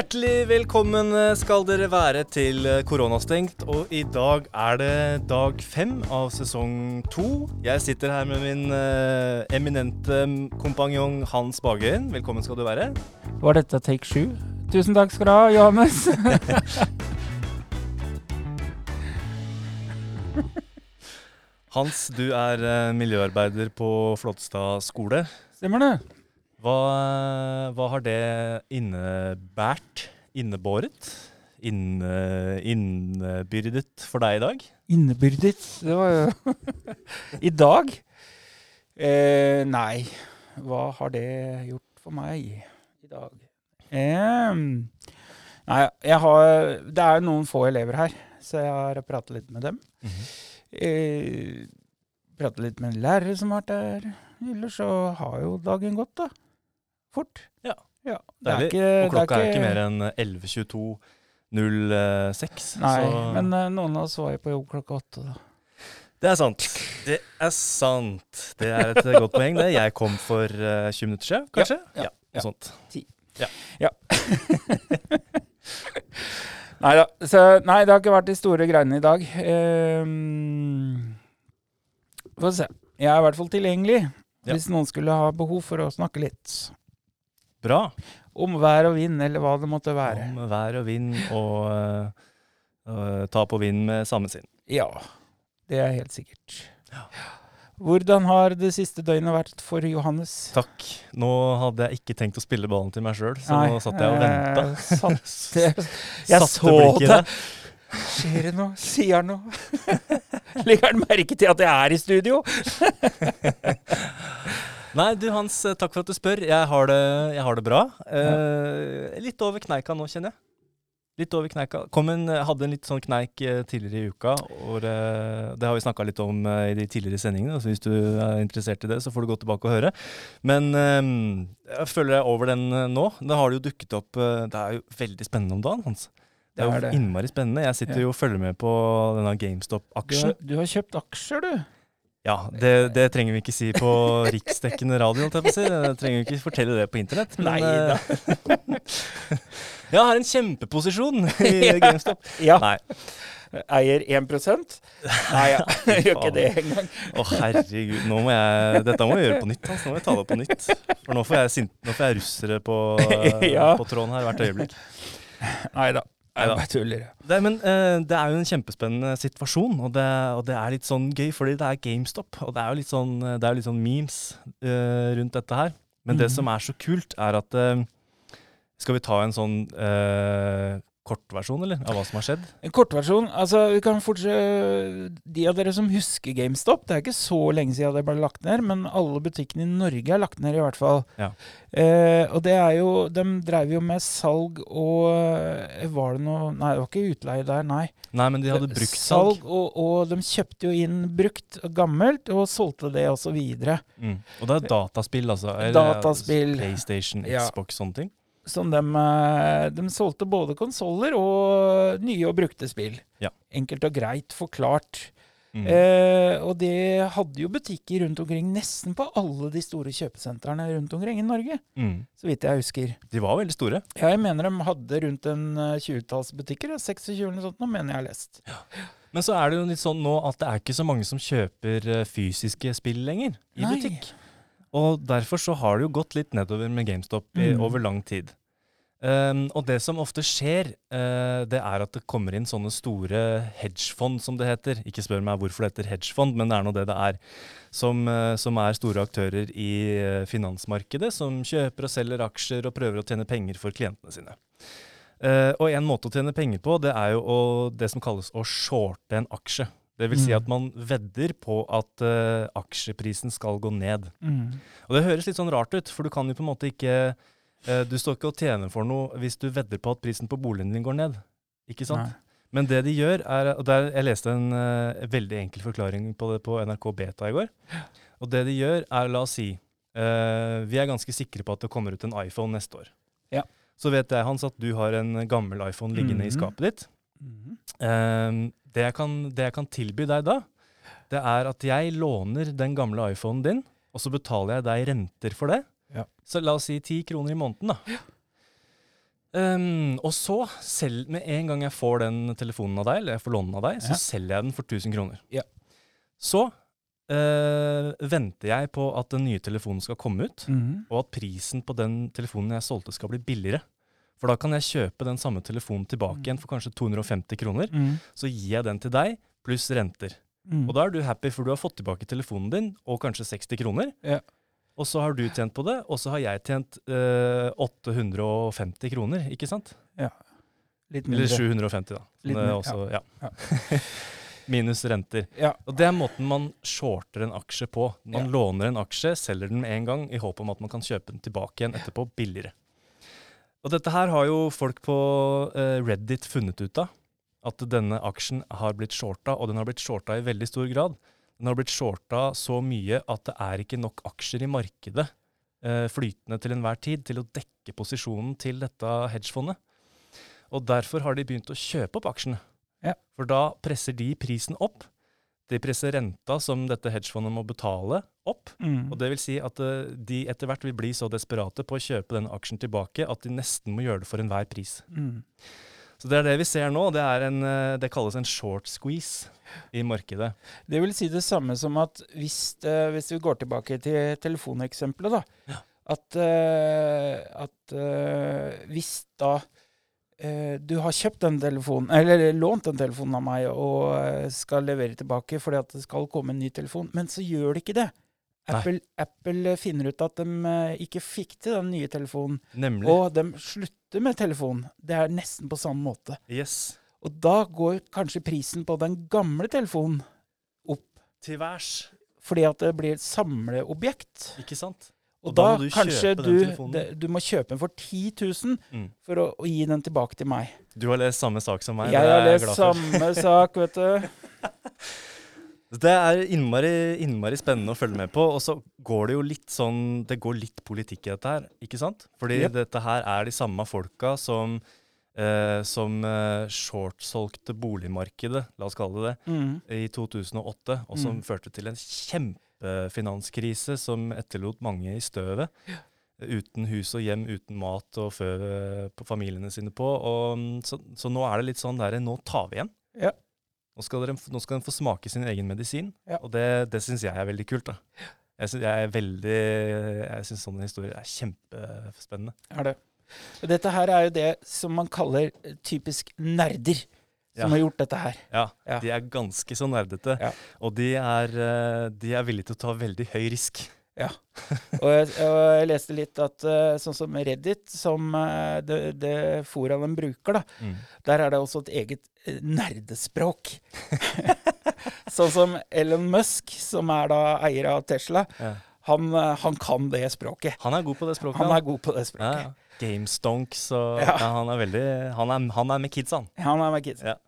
Hjertelig velkommen skal dere være til Koronastengt. Og i dag er det dag fem av sesong to. Jeg sitter her med min eh, eminente kompanjong Hans Bagøyen. Velkommen skal du være. Var dette take sju? Tusen takk skal du ha, Johannes. Hans, du er eh, miljøarbeider på Flåttstad skole. Stemmer det. Hva, hva har det innebært? Innebåret? Inne, innebyrdet for deg i dag? Innebyrdet. Det var jo I dag? Eh, nei, hva har det gjort for meg i dag? Eh, nei, jeg har Det er noen få elever her, så jeg har pratet litt med dem. Mm -hmm. eh, pratet litt med en lærer som har vært der. Ellers så har jo dagen gått, da. Fort. Ja. ja. Det er ikke, og klokka er ikke, er mer enn 11.22.06. Nei, så. men uh, noen av oss var jo på jobb klokka åtte, da. Det er sant. Det er sant. Det er et godt poeng, det. Jeg kom for uh, 20 minutter siden, kanskje? Ja. ja, ja. Sånt. Ti. Ja. ja. nei da. Så nei, det har ikke vært de store greiene i dag. Um, Få se. Jeg er i hvert fall tilgjengelig ja. hvis noen skulle ha behov for å snakke litt. Bra. Om vær og vind, eller hva det måtte være. Om vær og vind, og uh, ta på vind med samme sinn. Ja, det er helt sikkert. Ja. Hvordan har det siste døgnet vært for Johannes? Takk. Nå hadde jeg ikke tenkt å spille ballen til meg sjøl, så Nei, nå satt jeg og venta. Jeg, jeg så det. Skjer det noe? Sier han noe? Legger han merke til at jeg er i studio? Nei, du Hans, eh, takk for at du spør. Jeg har det, jeg har det bra. Eh, litt over kneika nå, kjenner jeg. Litt over kneika. En, hadde en litt sånn kneik eh, tidligere i uka. Og det har vi snakka litt om eh, i de tidligere sendingene, så hvis du er interessert i det, så får du gå tilbake og høre. Men jeg føler jeg over den nå. Da har det jo dukket opp Det er jo veldig spennende om dagen, Hans. Det er jo innmari spennende. Jeg sitter jo og følger med på denne GameStop-aksjen. Du, du, har kjøpt aksjer, du? Ja, det, det, trenger vi ikke si på riksdekkende radio. holdt jeg på å si. Det trenger vi ikke fortelle det på internett. Men, Nei da. jeg har en kjempeposisjon i GameStop. Ja. Nei. Eier 1 Nei, jeg gjør ikke det engang. Å herregud, nå må jeg, dette må jeg gjøre på nytt. Altså. Nå må jeg ta det på nytt. For nå får jeg, nå får jeg russere på, ja. på tråden her hvert øyeblikk. Nei da. Jeg bare tuller. Det, men uh, det er jo en kjempespennende situasjon, og det, og det, er litt sånn gøy fordi det er GameStop. Og det er jo litt sånn, det er litt sånn memes uh, rundt dette her. Men mm. det som er så kult, er at uh, Skal vi ta en sånn kortversjon eller, av hva som har skjedd? En kortversjon? Altså, vi kan De av dere som husker GameStop, det er ikke så lenge siden det ble lagt ned, men alle butikkene i Norge er lagt ned, i hvert fall. Ja. Eh, og det er jo De drev jo med salg og eh, Var det noe Nei, det var ikke utleie der, nei. Nei, men de hadde brukt salg. og, og, de kjøpte jo inn brukt og gammelt, og solgte det også videre. Mm. Og det er dataspill, altså? Dataspill. PlayStation, Xbox, ja. sånne ting? Som de, eh, de solgte både konsoller og nye og brukte spill. Ja. Enkelt og greit forklart. Mm. Eh, og det hadde jo butikker rundt omkring nesten på alle de store kjøpesentrene rundt omkring i Norge. Mm. Så vidt jeg husker. De var veldig store. Ja, jeg mener de hadde rundt en 20-talls eh, butikker. 26 eller sånt, nå mener jeg har lest. Ja. Men så er det jo litt sånn nå at det er ikke så mange som kjøper eh, fysiske spill lenger i Nei. butikk. Og derfor så har det jo gått litt nedover med GameStop i, mm. over lang tid. Um, og det som ofte skjer, uh, det er at det kommer inn sånne store hedgefond, som det heter. Ikke spør meg hvorfor det heter hedgefond, men det er nå det det er. Som, uh, som er store aktører i uh, finansmarkedet, som kjøper og selger aksjer og prøver å tjene penger for klientene sine. og en måte å tjene penger på, det er jo å, det som kalles å shorte en aksje. Det vil si mm. at man vedder på at aksjeprisen skal gå ned. Mm. Og det høres litt sånn rart ut, for du kan jo på en måte ikke du står ikke og tjener for noe hvis du vedder på at prisen på boligen din går ned. Ikke sant? Nei. Men det de gjør, er og der, Jeg leste en uh, veldig enkel forklaring på det på NRK Beta i går. Og det de gjør, er la oss si uh, Vi er ganske sikre på at det kommer ut en iPhone neste år. Ja. Så vet jeg, Hans, at du har en gammel iPhone liggende mm -hmm. i mhm. skapet ditt. Mm -hmm. det, jeg kan, det jeg kan tilby deg da, det er at jeg låner den gamle iPhonen din, og så betaler jeg deg renter for det. Ja. Så la oss si ti kroner i måneden, da. Ja. Um, og så, selv, med en gang jeg får den telefonen av deg, eller jeg får lånen av deg, så Ja. selger jeg den for 1000 kroner. Ja. Så Uh, venter jeg på at den nye telefonen skal komme ut, Mhm. og at prisen på den telefonen jeg solgte skal bli billigere. For da kan jeg kjøpe den samme telefonen tilbake igjen for kanskje 250 kroner. Mm. Så gir jeg den til deg, pluss renter. Mhm. Og da er du happy, for du har fått tilbake telefonen din, og kanskje 60 kroner. Ja. Og så har du tjent på det, og så har jeg tjent eh, 850 kroner, ikke sant? Ja. Litt mindre. Eller 750, da. Litt er også, ja. Ja. Minus renter. Ja. Og det er måten man shorter en aksje på. Man Ja. låner en aksje, selger den med en gang, i håp om at man kan kjøpe den tilbake igjen etterpå billigere. Og dette her har jo folk på eh, Reddit funnet ut av. At denne aksjen har blitt shorta, og den har blitt shorta i veldig stor grad. Den har blitt shorta så mye at det er ikke nok aksjer i markedet eh, flytende til enhver tid til å dekke posisjonen til dette hedgefondet. Og derfor har de begynt å kjøpe opp aksjene. Ja. For da presser de prisen opp. De presser renta som dette hedgefondet må betale, opp. Mm. Og det vil si at eh, de etter hvert vil bli så desperate på å kjøpe denne aksjen tilbake at de nesten må gjøre det for enhver pris. Mhm. Så det er det vi ser nå. Det, er en, eh, det kalles en short squeeze i markedet. Det vil si det samme som at hvis, det, hvis vi går tilbake til telefoneksempelet, da. Ja. At, uh, at uh, hvis da du har kjøpt den telefonen, eller lånt den telefonen av meg og skal levere tilbake fordi at det skal komme en ny telefon, men så gjør det ikke det. Apple, Apple finner ut at de eh, ikke fikk til den nye telefonen, Nemlig. og de slutter med telefonen. Det er nesten på samme måte. yes. Og da går kanskje prisen på den gamle telefonen opp. Til værs. Fordi at det blir et samleobjekt. Ikke sant? Og, Og da da, må du kanskje kjøpe du, den telefonen. De, du må kjøpe den for 10 000 Mm. for å, å gi den tilbake til meg. Du har lest samme sak som meg. jeg har lest samme sak, vet du. Det er innmari, innmari spennende å følge med på. Og så går det jo litt sånn Det går litt politikk i dette her, ikke sant? Fordi yep. dette her er de samme folka som eh, som eh, shortsolgte boligmarkedet, la oss kalle det det, Mm. i 2008, og som Mm. førte til en kjempefinanskrise som etterlot mange i støvet. Uten hus og hjem, uten mat og fø på familiene sine på. Og, mm, så, så nå er det litt sånn der, nå tar vi igjen. Ja. Nå skal, dere, nå skal den få smake sin egen medisin, Ja. og det, det syns jeg er veldig kult. da. Jeg syns, jeg er veldig, jeg synes sånne historier er kjempespennende. Er det. Dette her er jo det som man kaller typisk nerder som Ja. har gjort dette her. Ja, Ja. De er ganske så nerdete, Ja. og de er, eh, de er villige til å ta veldig høy risk. Og jeg, og jeg leste litt at eh, sånn som Reddit, som eh, det, det foraet de bruker, da, Mm. der er det også et eget eh, nerdespråk. sånn som Elon Musk, som er da eier av Tesla, Ja. han, han kan det språket. Han er god på det språket. Han er god på det Ja, språket. ja. Gamestonks og Ja. ja. han er veldig han er, han er med kids, han. Han er med kids. Ja.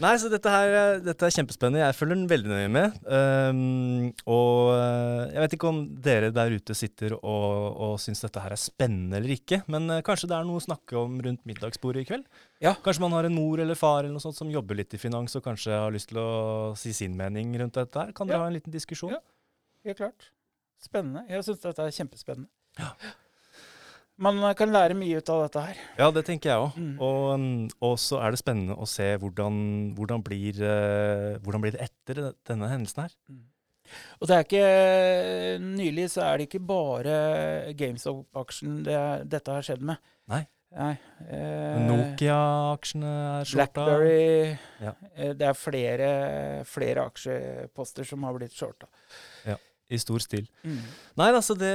Nei, så dette her eh, dette er kjempespennende. Jeg følger den veldig nøye med. Um, og eh, jeg vet ikke om dere der ute sitter og, og syns dette her er spennende eller ikke, men eh, kanskje det er noe å snakke om rundt middagsbordet i kveld? Ja. Kanskje man har en mor eller far eller noe sånt som jobber litt i finans og kanskje har lyst til å si sin mening rundt dette her? Kan dere Ja. ha en liten diskusjon? Ja. Helt klart. Spennende. Jeg syns dette er kjempespennende. Ja. Man kan lære mye ut av dette her. Ja, det tenker jeg òg. Mm. Og, um, og så er det spennende å se hvordan, hvordan, blir, eh, hvordan blir det etter denne hendelsen her. Og det er ikke Nylig så er det ikke bare GameStop-aksjen det, dette har skjedd med. Nei. Nei. eh, Nokia-aksjene er shorta. Blackberry Ja. eh, Det er flere, flere aksjeposter som har blitt shorta. I stor stil. Mm. Nei, altså det,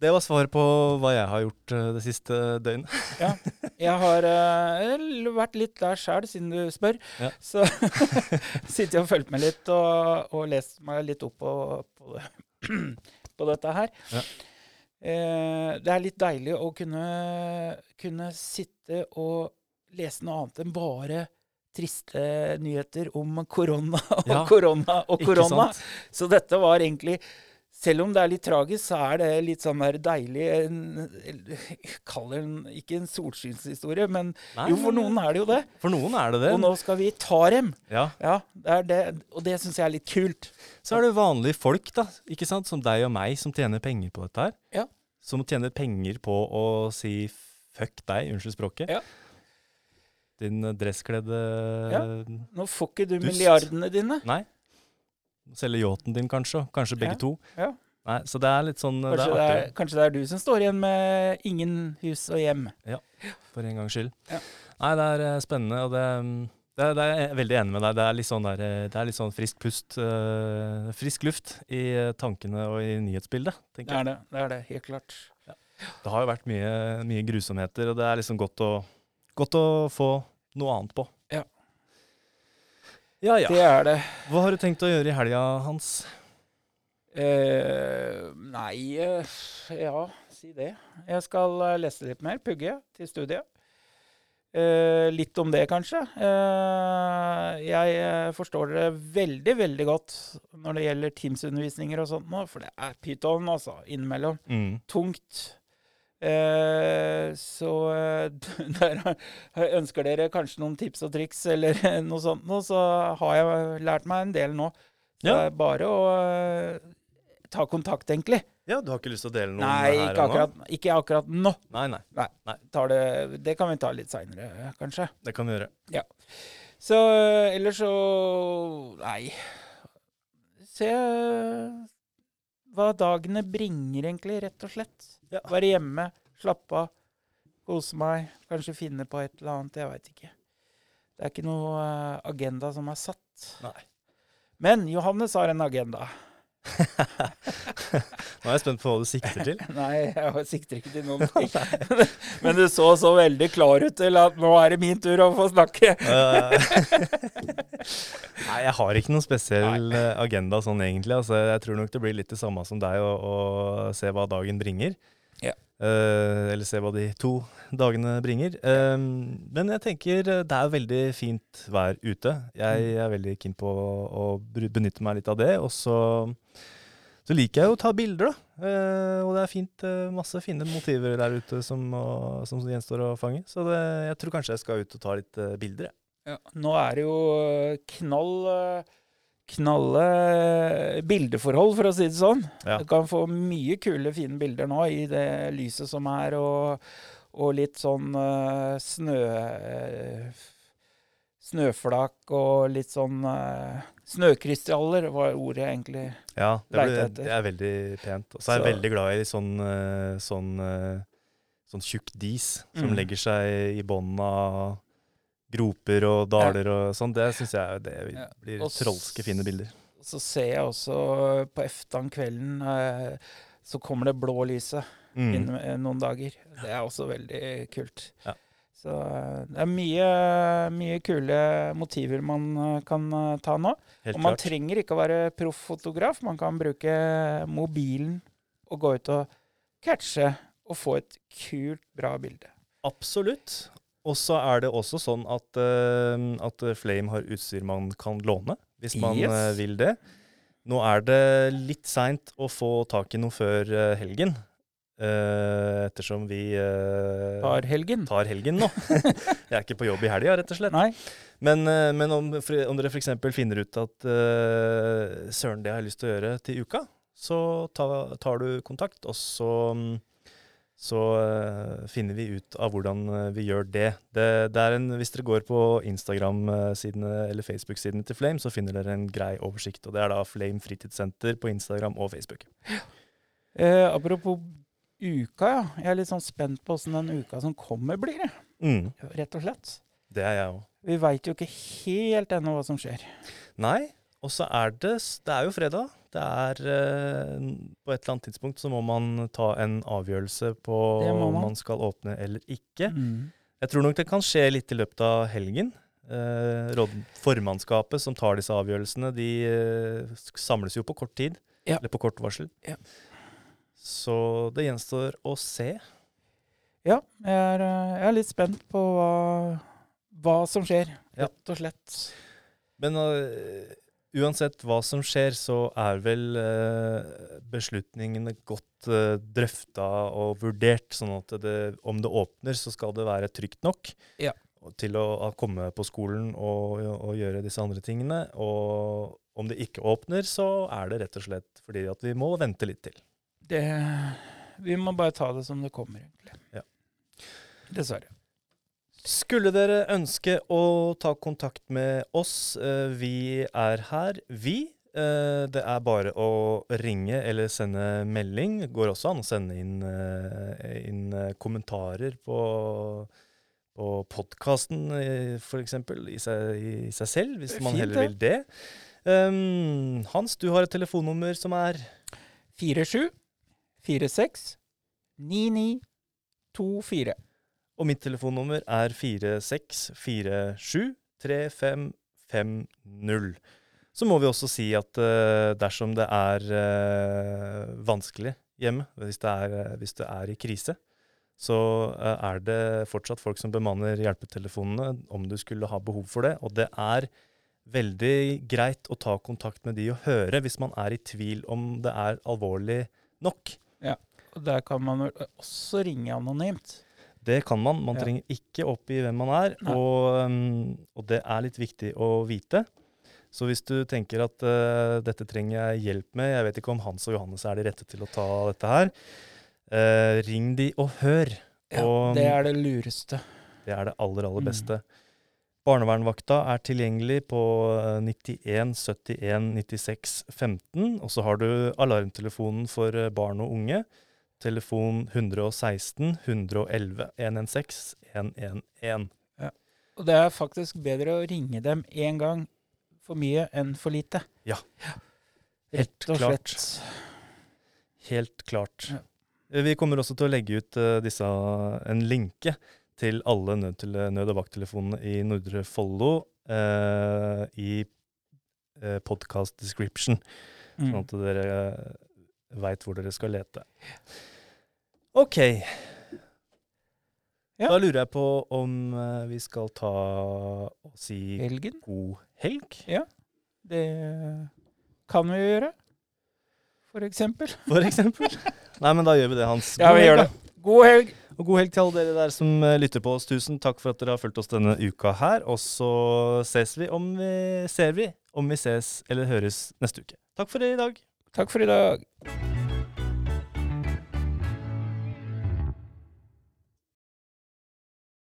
det var svaret på hva jeg har gjort eh, det siste døgnet. Ja. Jeg har uh, vært litt der sjæl, siden du spør. Ja. Så sitter jeg og følger med litt og, og lest meg litt opp på, på, det, på dette her. Ja. Uh, det er litt deilig å kunne, kunne sitte og lese noe annet enn bare triste nyheter om korona og Ja, korona og korona. Så dette var egentlig Selv om det er litt tragisk, så er det litt sånn der deilig en, Kall det en, ikke en solskinnshistorie, men Nei, jo, for noen er det jo det. For noen er det det. Og nå skal vi ta dem. Ja. Ja, det er det, og det syns jeg er litt kult. Så er det vanlige folk, da, ikke sant, som deg og meg, som tjener penger på dette her. Ja. Som tjener penger på å si Fuck deg, unnskyld språket. Ja. Din dresskledde Ja. Nå får ikke du Dust. milliardene dine. Nei. Selge yachten din, kanskje. Kanskje begge Ja. to. Ja. Nei, Så det er litt sånn Kanskje Det det, er er, kanskje det er du som står igjen med ingen hus og hjem. Ja, for en gangs skyld. Ja. Nei, det er eh, spennende, og det, mm, det, er- det er jeg veldig enig med deg. Det er litt sånn, der, eh, det er litt sånn frisk pust, eh, frisk luft i tankene og i nyhetsbildet, tenker jeg. er det, det er det, helt klart. Det har jo vært mye, mye grusomheter, og det er liksom godt å, godt å få noe annet på. Ja. Ja, ja. Det er det. Hva har du tenkt å gjøre i helga, Hans? Eh, nei, eh, ja, si det. Jeg skal eh, lese litt mer, pugge til studiet. Eh, litt om det, kanskje. Eh, jeg eh, forstår det veldig, veldig godt når det gjelder Teams-undervisninger og sånt nå, for det er pyton, altså, innimellom. Mm. Tungt. Eh, så eh, der ønsker dere kanskje noen tips og triks eller noe sånt noe, så har jeg lært meg en del nå. Så Ja. det er bare å eh, ta kontakt, egentlig. Ja, du har ikke lyst til å dele noe Nei, her ikke og nå? ikke akkurat nå. Nei, nei. Tar det, det kan vi ta litt seinere, kanskje. Det kan vi gjøre. Så eh, ellers så Nei. Se hva dagene bringer, egentlig, rett og slett. Ja. Være hjemme, slappe av, kose meg. Kanskje finne på et eller annet. Jeg veit ikke. Det er ikke noe eh, agenda som er satt. Nei. Men Johannes har en agenda. Nå er jeg spent på hva du sikter til. Nei, jeg sikter ikke til noen ting. Men du så så veldig klar ut til at nå er det min tur å få snakke. Nei, jeg har ikke noen spesiell eh, agenda sånn egentlig. Altså, jeg tror nok det blir litt det samme som deg, å, å se hva dagen bringer. Ja. Eh, eller se hva de to dagene bringer. Eh, men jeg tenker eh, det er veldig fint vær ute. Jeg er veldig keen på å, benytte meg litt av det. Og så, så liker jeg jo å ta bilder, da. Eh, og det er fint, masse fine motiver der ute som, som gjenstår å fange. Så det, jeg tror kanskje jeg skal ut og ta litt bilder, jeg. Nå er det jo knall Knalle bildeforhold, for å si det sånn. Ja. Du kan få mye kule, fine bilder nå i det lyset som er, og, og litt sånn uh, snø Uh, Snøflak og litt sånn uh, Snøkrystaller var ordet jeg egentlig. Ja, det, Leite etter. det er veldig pent. Og så er jeg veldig glad i sånn, uh, sånn, uh, sånn tjukk dis som Mm. legger seg i bunnen av groper og daler og sånn. Det syns jeg det blir trolske fine bilder. Så ser jeg også på eftan kvelden øh, så kommer det blå lyset Mm. inn eh, noen dager. Det er også veldig kult. Ja. Så eh, det er mye, mye kule motiver man eh, kan eh, ta nå. Helt Og man klart. trenger ikke å være profffotograf. Man kan bruke mobilen og gå ut og catche og få et kult, bra bilde. Absolutt. Og så er det også sånn at, eh, at Flame har utstyr man kan låne, hvis man Yes. eh, vil det. Nå er det litt seint å få tak i noe før eh, helgen, Uh, ettersom vi uh, Tar helgen. tar helgen nå. Jeg er ikke på jobb i helga, rett og slett. Men, uh, men om, om dere f.eks. finner ut at søren, det har jeg lyst til å gjøre til uka, så ta, tar du kontakt, og så, mm, så eh, finner vi ut av hvordan eh, vi gjør det. det, det er en, hvis dere går på Instagram-sidene eller Facebook-sidene til Flame, så finner dere en grei oversikt. Og det er da Flame fritidssenter på Instagram og Facebook. Eh, apropos uka, ja. Jeg er litt sånn spent på åssen den uka som kommer, blir. Mm, Rett og slett. det er jeg òg. Vi veit jo ikke helt ennå hva som skjer. Nei, og så er det Det er jo fredag. Det er eh, På et eller annet tidspunkt så må man ta en avgjørelse på man. om man. skal åpne eller ikke. Mm. Jeg tror nok det kan skje litt i løpet av helgen. Eh, råd, formannskapet som tar disse avgjørelsene, de eh, samles jo på kort tid. Ja. Eller på kort varsel. Ja. Så det gjenstår å se. Ja, jeg er, jeg er litt spent på hva, hva som skjer, rett og slett. Men eh, uansett hva som skjer, så er vel eh, beslutningene godt uh, drøfta og vurdert. Sånn at det, om det åpner, så skal det være trygt nok Ja. til å, å komme på skolen og, og gjøre disse andre tingene. Og om det ikke åpner, så er det rett og slett fordi at vi må vente litt til. Det, vi må bare ta det som det kommer, egentlig. Dessverre. Skulle dere ønske å ta kontakt med oss, eh, vi er her, vi. Eh, det er bare å ringe eller sende melding. Det går også an å sende inn, eh, inn kommentarer på, på podkasten, f.eks. I, seg- i seg selv, hvis man fint, heller vil det. Um, Hans, du har et telefonnummer som er 47 46 99 24. Og mitt telefonnummer er 46473550. Så må vi også si at uh, dersom det er uh, vanskelig hjemme, hvis det er, eh, hvis det er i krise, så uh, er det fortsatt folk som bemanner hjelpetelefonene om du skulle ha behov for det. Og det er veldig greit å ta kontakt med de og høre hvis man er i tvil om det er alvorlig nok. Ja, Og der kan man også ringe anonymt. Det kan man. Man Ja. trenger ikke oppgi hvem man er, og, um, og det er litt viktig å vite. Så hvis du tenker at uh, dette trenger jeg hjelp med, jeg vet ikke om Hans og Johannes er de rette til å ta dette her, uh, ring de og hør. Ja, Og- det er det lureste. Det er det aller, aller Mm. beste. Barnevernvakta er tilgjengelig på uh, 91 71 96 15, og så har du alarmtelefonen for uh, barn og unge. Telefon 116 111 116 111. Og det er faktisk bedre å ringe dem én gang for mye enn for lite. Ja. Helt og klart. Helt klart. Ja. Eh, Vi kommer også til å legge ut uh, disse, en linke til alle nød, til, nød- og vakttelefonene i Nordre Follo uh, i uh, podcast description, sånn Mm. at dere veit hvor dere skal lete. OK. Ja. Da lurer jeg på om eh, vi skal ta og si Helgen, god helg, Ja, det kan vi jo gjøre. For eksempel. for eksempel. Nei, men da gjør vi det, Hans. Ja, vi helg, gjør det. God helg! Og god helg til alle dere der som eh, lytter på oss. Tusen takk for at dere har fulgt oss denne uka her. Og så ses vi om vi ser vi om vi ses eller høres neste uke. Takk for det i dag. Takk for i dag.